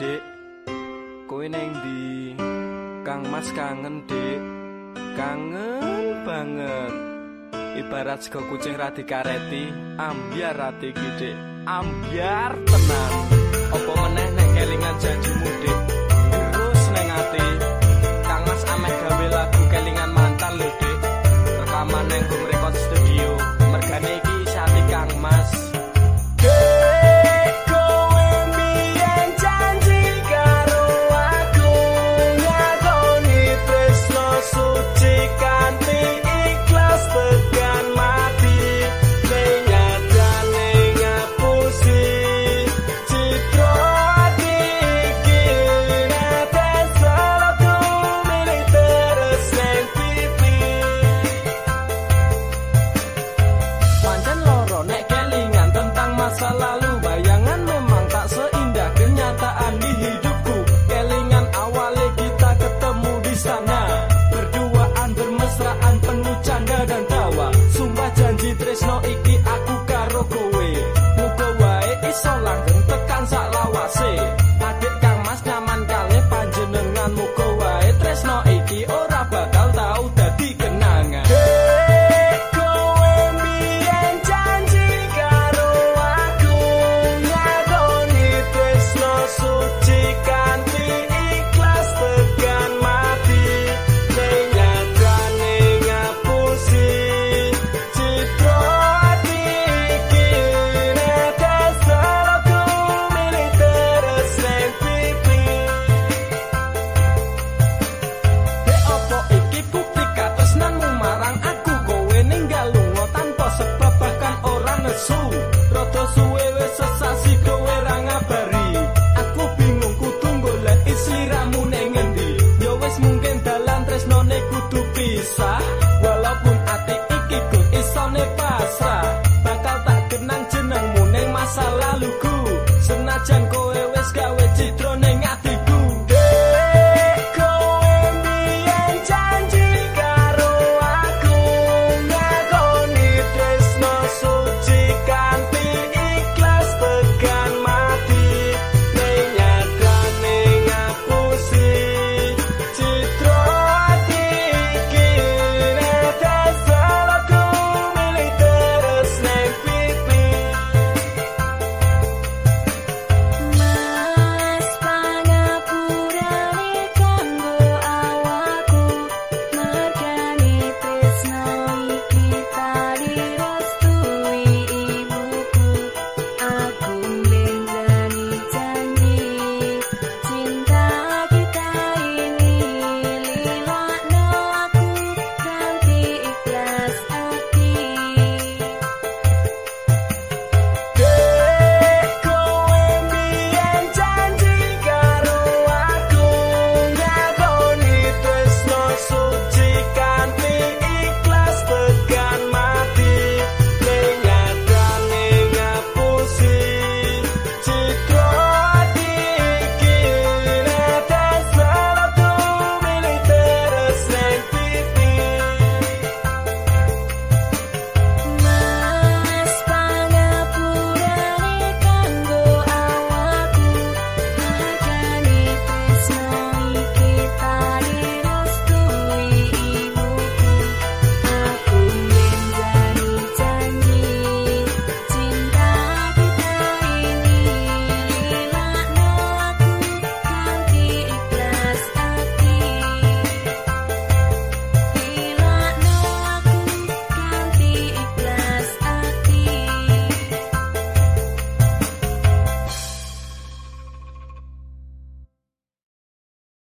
Dik. Kowe ning di Kang Mas kangen, Dik. Kangen banget. Ibarat sego kucing ra dikareti, ambyar ati iki, Dik. Ambyar tenan. Apa meneh nek kelingan janji